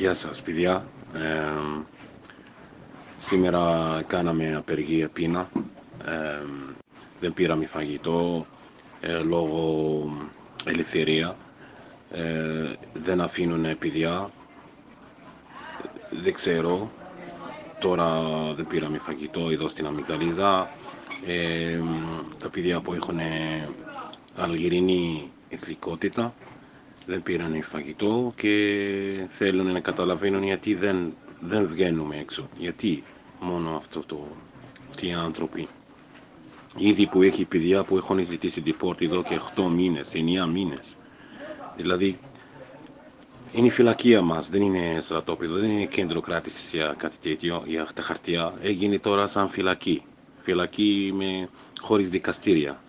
Γεια σας παιδιά. Ε, σήμερα κάναμε απεργία πείνα. Ε, δεν πήραμε φαγητό ε, λόγω ελευθερία. Ε, δεν αφήνουν παιδιά. Δεν ξέρω. Τώρα δεν πήραμε φαγητό εδώ στην Αμυγδαλίδα. Ε, τα παιδιά που έχουν αλγερινή εθνικότητα δεν πήραν φαγητό και θέλουν να καταλαβαίνουν γιατί δεν, δεν βγαίνουμε έξω. Γιατί μόνο αυτό το, αυτοί οι άνθρωποι. Ήδη που έχει παιδιά που έχουν ζητήσει την πόρτη εδώ και 8 μήνες, 9 μήνες. Δηλαδή είναι η φυλακία μας, δεν είναι στρατόπεδο, δεν είναι κέντρο κράτησης για κάτι τέτοιο, για τα χαρτιά. Έγινε τώρα σαν φυλακή. Φυλακή με, χωρίς δικαστήρια.